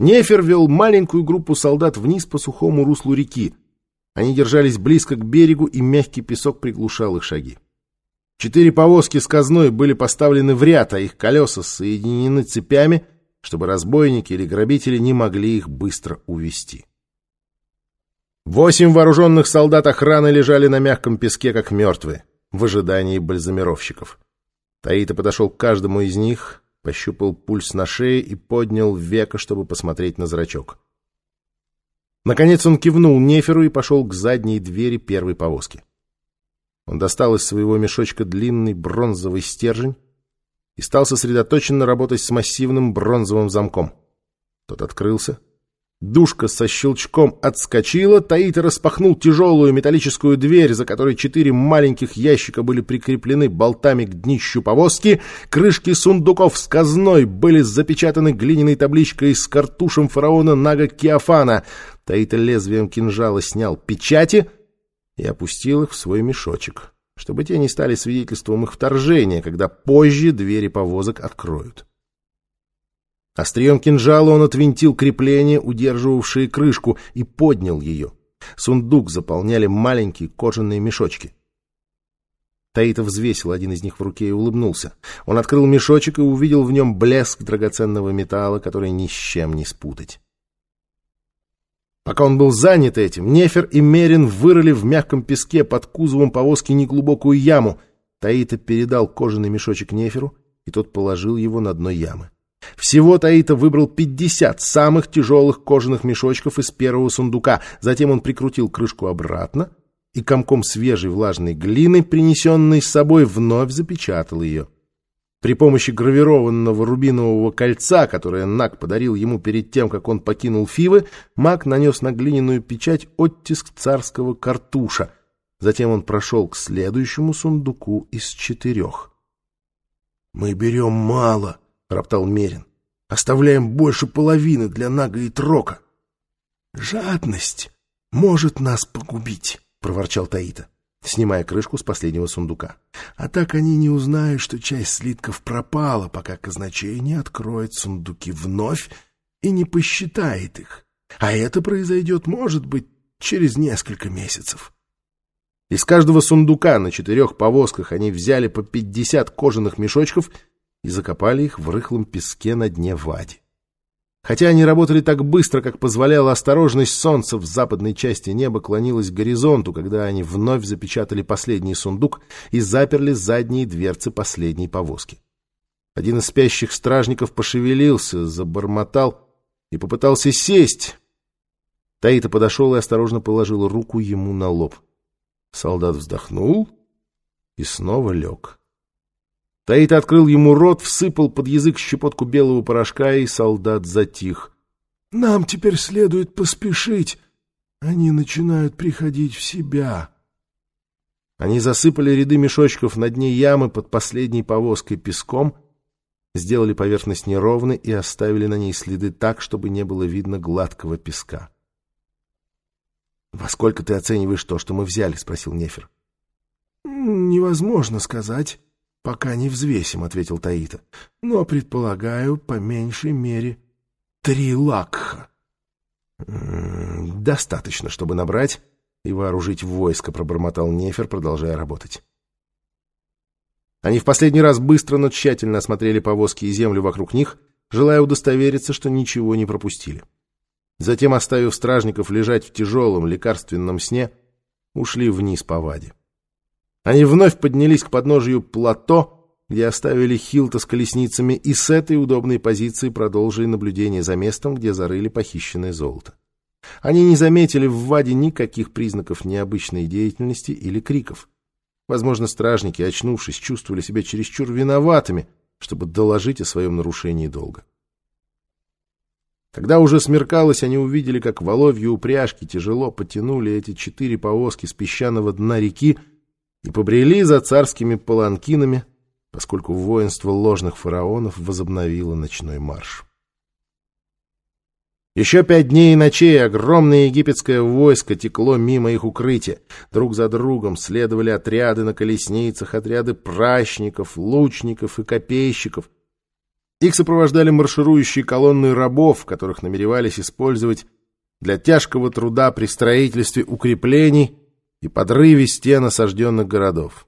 Нефер вел маленькую группу солдат вниз по сухому руслу реки. Они держались близко к берегу, и мягкий песок приглушал их шаги. Четыре повозки с казной были поставлены в ряд, а их колеса соединены цепями, чтобы разбойники или грабители не могли их быстро увести. Восемь вооруженных солдат охраны лежали на мягком песке, как мертвые, в ожидании бальзамировщиков. Таита подошел к каждому из них, пощупал пульс на шее и поднял века, чтобы посмотреть на зрачок. Наконец он кивнул Неферу и пошел к задней двери первой повозки. Он достал из своего мешочка длинный бронзовый стержень и стал сосредоточенно работать с массивным бронзовым замком. Тот открылся, Душка со щелчком отскочила, Таита распахнул тяжелую металлическую дверь, за которой четыре маленьких ящика были прикреплены болтами к днищу повозки, крышки сундуков с казной были запечатаны глиняной табличкой с картушем фараона Нага Киофана. Таита лезвием кинжала снял печати и опустил их в свой мешочек, чтобы те не стали свидетельством их вторжения, когда позже двери повозок откроют. Острием кинжала он отвинтил крепление, удерживавшее крышку, и поднял ее. Сундук заполняли маленькие кожаные мешочки. Таитов взвесил один из них в руке и улыбнулся. Он открыл мешочек и увидел в нем блеск драгоценного металла, который ни с чем не спутать. Пока он был занят этим, Нефер и Мерин вырыли в мягком песке под кузовом повозки неглубокую яму. Таита передал кожаный мешочек Неферу, и тот положил его на дно ямы. Всего Таита выбрал 50 самых тяжелых кожаных мешочков из первого сундука. Затем он прикрутил крышку обратно и комком свежей влажной глины, принесенной с собой, вновь запечатал ее. При помощи гравированного рубинового кольца, которое Нак подарил ему перед тем, как он покинул Фивы, маг нанес на глиняную печать оттиск царского картуша. Затем он прошел к следующему сундуку из четырех. «Мы берем мало», роптал Мерин. «Оставляем больше половины для Нага и Трока». «Жадность может нас погубить», — проворчал Таита, снимая крышку с последнего сундука. «А так они не узнают, что часть слитков пропала, пока казначей не откроет сундуки вновь и не посчитает их. А это произойдет, может быть, через несколько месяцев». Из каждого сундука на четырех повозках они взяли по пятьдесят кожаных мешочков — и закопали их в рыхлом песке на дне Вади. Хотя они работали так быстро, как позволяла осторожность солнца, в западной части неба клонилось к горизонту, когда они вновь запечатали последний сундук и заперли задние дверцы последней повозки. Один из спящих стражников пошевелился, забормотал и попытался сесть. Таита подошел и осторожно положил руку ему на лоб. Солдат вздохнул и снова лег. Таит открыл ему рот, всыпал под язык щепотку белого порошка, и солдат затих. — Нам теперь следует поспешить. Они начинают приходить в себя. Они засыпали ряды мешочков на дне ямы под последней повозкой песком, сделали поверхность неровной и оставили на ней следы так, чтобы не было видно гладкого песка. — Во сколько ты оцениваешь то, что мы взяли? — спросил Нефер. — Невозможно сказать. — Пока не взвесим, — ответил Таита. — Но, предполагаю, по меньшей мере три лакха. — Достаточно, чтобы набрать и вооружить войско, — пробормотал Нефер, продолжая работать. Они в последний раз быстро, но тщательно осмотрели повозки и землю вокруг них, желая удостовериться, что ничего не пропустили. Затем, оставив стражников лежать в тяжелом лекарственном сне, ушли вниз по ваде. Они вновь поднялись к подножию плато, где оставили Хилта с колесницами, и с этой удобной позиции продолжили наблюдение за местом, где зарыли похищенное золото. Они не заметили в Ваде никаких признаков необычной деятельности или криков. Возможно, стражники, очнувшись, чувствовали себя чересчур виноватыми, чтобы доложить о своем нарушении долга. Когда уже смеркалось, они увидели, как воловьи упряжки тяжело потянули эти четыре повозки с песчаного дна реки и побрели за царскими паланкинами, поскольку воинство ложных фараонов возобновило ночной марш. Еще пять дней и ночей огромное египетское войско текло мимо их укрытия. Друг за другом следовали отряды на колесницах, отряды пращников, лучников и копейщиков. Их сопровождали марширующие колонны рабов, которых намеревались использовать для тяжкого труда при строительстве укреплений и подрыве стен осажденных городов.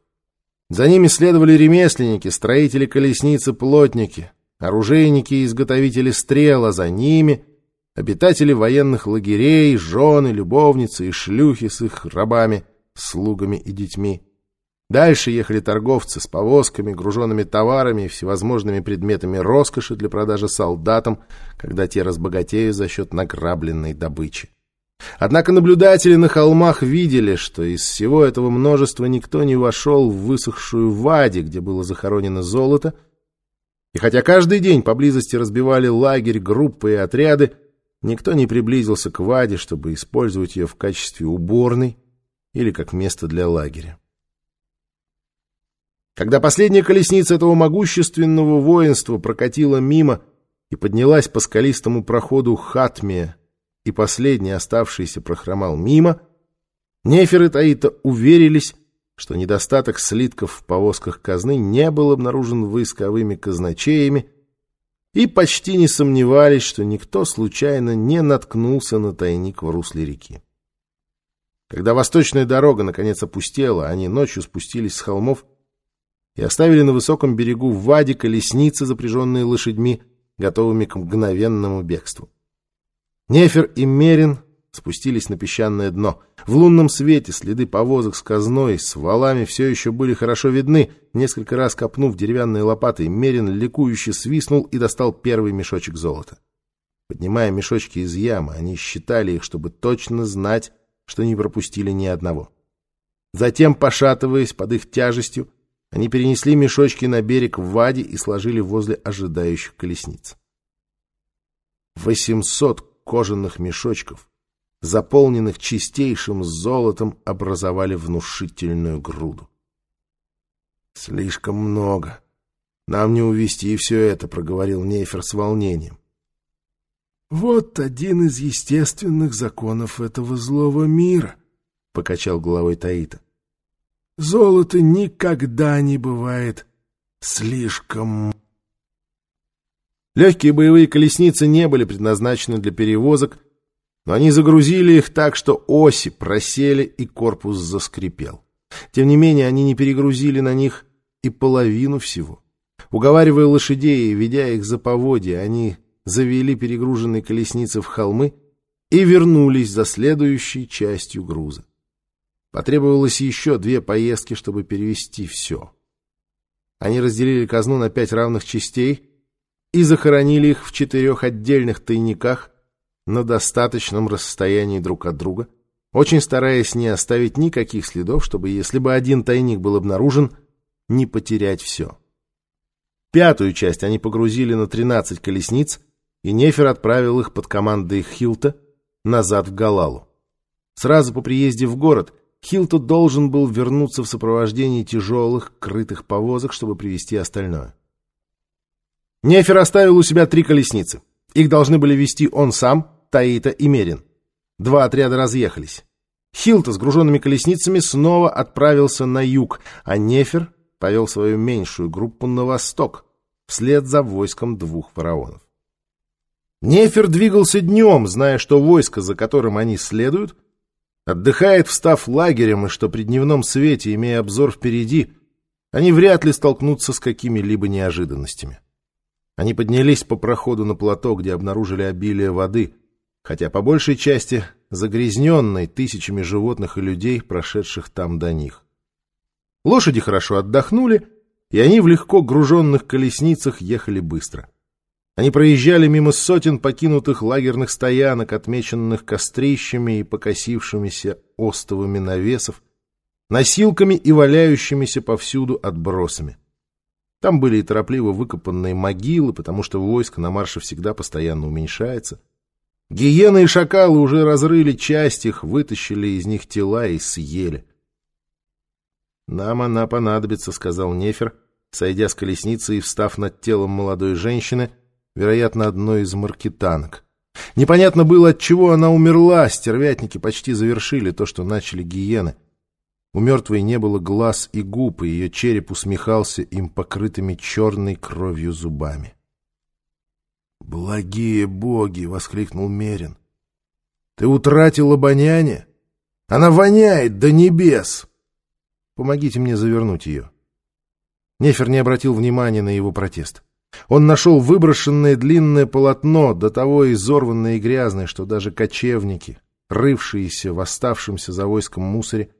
За ними следовали ремесленники, строители колесниц и плотники, оружейники и изготовители стрел, а за ними обитатели военных лагерей, жены, любовницы и шлюхи с их рабами, слугами и детьми. Дальше ехали торговцы с повозками, груженными товарами и всевозможными предметами роскоши для продажи солдатам, когда те разбогатеют за счет награбленной добычи. Однако наблюдатели на холмах видели, что из всего этого множества никто не вошел в высохшую вади, где было захоронено золото, и хотя каждый день поблизости разбивали лагерь, группы и отряды, никто не приблизился к ваде, чтобы использовать ее в качестве уборной или как место для лагеря. Когда последняя колесница этого могущественного воинства прокатила мимо и поднялась по скалистому проходу Хатмия, и последний оставшийся прохромал мимо, Нефер и Таита уверились, что недостаток слитков в повозках казны не был обнаружен войсковыми казначеями, и почти не сомневались, что никто случайно не наткнулся на тайник в русле реки. Когда восточная дорога наконец опустела, они ночью спустились с холмов и оставили на высоком берегу в ваде колесницы, запряженные лошадьми, готовыми к мгновенному бегству. Нефер и Мерин спустились на песчаное дно. В лунном свете следы повозок с казной, с валами все еще были хорошо видны. Несколько раз копнув деревянной лопатой, Мерин ликующе свистнул и достал первый мешочек золота. Поднимая мешочки из ямы, они считали их, чтобы точно знать, что не пропустили ни одного. Затем, пошатываясь под их тяжестью, они перенесли мешочки на берег в Ваде и сложили возле ожидающих колесниц. Восемьсот кожаных мешочков, заполненных чистейшим золотом, образовали внушительную груду. «Слишком много. Нам не увести все это», — проговорил Нейфер с волнением. «Вот один из естественных законов этого злого мира», — покачал головой Таита. Золото никогда не бывает слишком... Легкие боевые колесницы не были предназначены для перевозок, но они загрузили их так, что оси просели и корпус заскрипел. Тем не менее, они не перегрузили на них и половину всего. Уговаривая лошадей и ведя их за поводья, они завели перегруженные колесницы в холмы и вернулись за следующей частью груза. Потребовалось еще две поездки, чтобы перевести все. Они разделили казну на пять равных частей и захоронили их в четырех отдельных тайниках на достаточном расстоянии друг от друга, очень стараясь не оставить никаких следов, чтобы, если бы один тайник был обнаружен, не потерять все. Пятую часть они погрузили на 13 колесниц, и Нефер отправил их под командой Хилта назад в Галалу. Сразу по приезде в город – Хилто должен был вернуться в сопровождении тяжелых, крытых повозок, чтобы привезти остальное. Нефер оставил у себя три колесницы. Их должны были вести он сам, Таита и Мерин. Два отряда разъехались. Хилто с груженными колесницами снова отправился на юг, а Нефер повел свою меньшую группу на восток, вслед за войском двух фараонов. Нефер двигался днем, зная, что войско, за которым они следуют, Отдыхает, встав лагерем, и что при дневном свете, имея обзор впереди, они вряд ли столкнутся с какими-либо неожиданностями. Они поднялись по проходу на плато, где обнаружили обилие воды, хотя по большей части загрязненной тысячами животных и людей, прошедших там до них. Лошади хорошо отдохнули, и они в легко груженных колесницах ехали быстро. Они проезжали мимо сотен покинутых лагерных стоянок, отмеченных кострищами и покосившимися остовами навесов, носилками и валяющимися повсюду отбросами. Там были и торопливо выкопанные могилы, потому что войско на марше всегда постоянно уменьшается. Гиены и шакалы уже разрыли часть их, вытащили из них тела и съели. «Нам она понадобится», — сказал Нефер, сойдя с колесницы и встав над телом молодой женщины — вероятно, одной из маркетанок. Непонятно было, от чего она умерла, стервятники почти завершили то, что начали гиены. У мертвой не было глаз и губ, и ее череп усмехался им покрытыми черной кровью зубами. «Благие боги!» — воскликнул Мерин. «Ты утратил обоняние? Она воняет до небес!» «Помогите мне завернуть ее». Нефер не обратил внимания на его протест. Он нашел выброшенное длинное полотно, до того изорванное и грязное, что даже кочевники, рывшиеся в оставшемся за войском мусоре,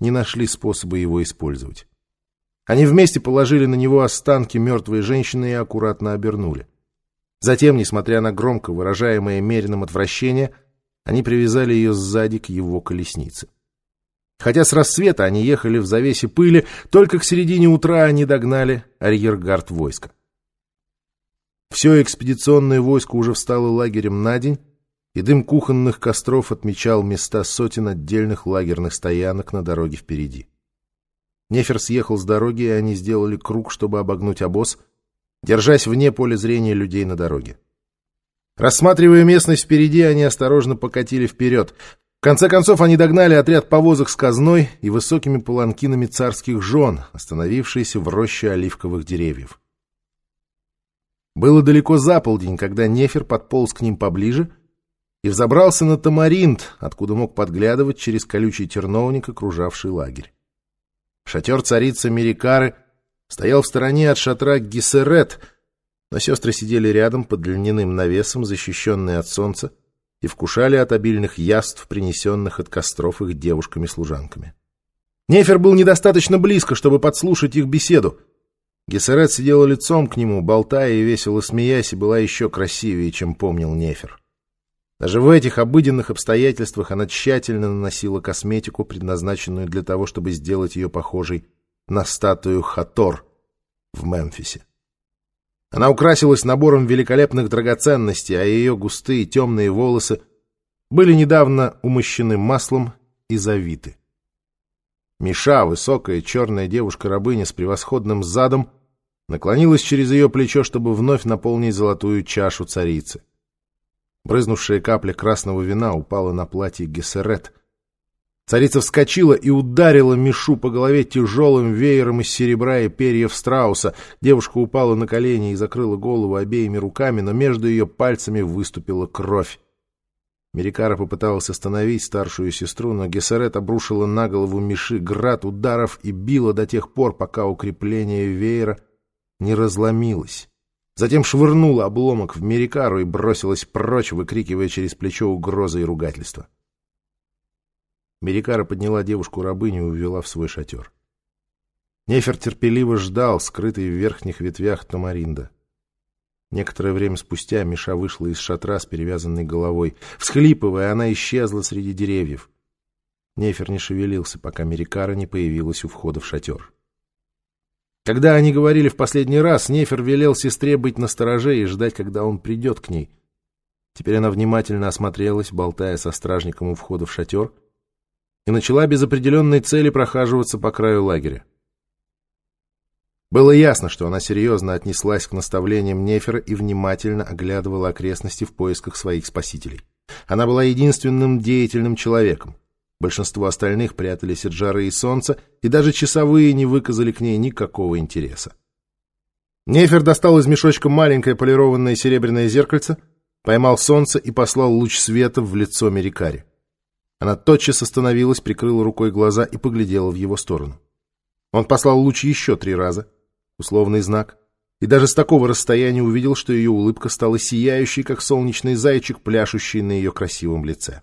не нашли способа его использовать. Они вместе положили на него останки мертвой женщины и аккуратно обернули. Затем, несмотря на громко выражаемое меренным отвращение, они привязали ее сзади к его колеснице. Хотя с рассвета они ехали в завесе пыли, только к середине утра они догнали арьергард войска. Все экспедиционное войско уже встало лагерем на день, и дым кухонных костров отмечал места сотен отдельных лагерных стоянок на дороге впереди. Нефер съехал с дороги, и они сделали круг, чтобы обогнуть обоз, держась вне поля зрения людей на дороге. Рассматривая местность впереди, они осторожно покатили вперед. В конце концов, они догнали отряд повозок с казной и высокими паланкинами царских жен, остановившиеся в роще оливковых деревьев. Было далеко за полдень, когда Нефер подполз к ним поближе и взобрался на тамаринт, откуда мог подглядывать через колючий терновник, окружавший лагерь. Шатер царицы Мерикары стоял в стороне от шатра Гессерет, но сестры сидели рядом под льняным навесом, защищенные от солнца, и вкушали от обильных яств, принесенных от костров их девушками-служанками. Нефер был недостаточно близко, чтобы подслушать их беседу. Гессерет сидела лицом к нему, болтая и весело смеясь, и была еще красивее, чем помнил Нефер. Даже в этих обыденных обстоятельствах она тщательно наносила косметику, предназначенную для того, чтобы сделать ее похожей на статую Хатор в Мемфисе. Она украсилась набором великолепных драгоценностей, а ее густые темные волосы были недавно умощены маслом и завиты. Миша, высокая черная девушка-рабыня с превосходным задом, наклонилась через ее плечо, чтобы вновь наполнить золотую чашу царицы. Брызнувшая капля красного вина упала на платье Гессерет. Царица вскочила и ударила Мишу по голове тяжелым веером из серебра и перьев страуса. Девушка упала на колени и закрыла голову обеими руками, но между ее пальцами выступила кровь. Мерикара попыталась остановить старшую сестру, но Гессерет обрушила на голову Миши град ударов и била до тех пор, пока укрепление веера не разломилось. Затем швырнула обломок в Мерикару и бросилась прочь, выкрикивая через плечо угрозы и ругательства. Мерикара подняла девушку-рабыню и увела в свой шатер. Нефер терпеливо ждал, скрытый в верхних ветвях тамаринда. Некоторое время спустя Миша вышла из шатра с перевязанной головой. Всхлипывая, она исчезла среди деревьев. Нефер не шевелился, пока Мерикара не появилась у входа в шатер. Когда они говорили в последний раз, Нефер велел сестре быть настороже и ждать, когда он придет к ней. Теперь она внимательно осмотрелась, болтая со стражником у входа в шатер, и начала без определенной цели прохаживаться по краю лагеря. Было ясно, что она серьезно отнеслась к наставлениям Нефера и внимательно оглядывала окрестности в поисках своих спасителей. Она была единственным деятельным человеком. Большинство остальных прятались от жары и солнца, и даже часовые не выказали к ней никакого интереса. Нефер достал из мешочка маленькое полированное серебряное зеркальце, поймал солнце и послал луч света в лицо Мерикари. Она тотчас остановилась, прикрыла рукой глаза и поглядела в его сторону. Он послал луч еще три раза, условный знак, и даже с такого расстояния увидел, что ее улыбка стала сияющей, как солнечный зайчик, пляшущий на ее красивом лице.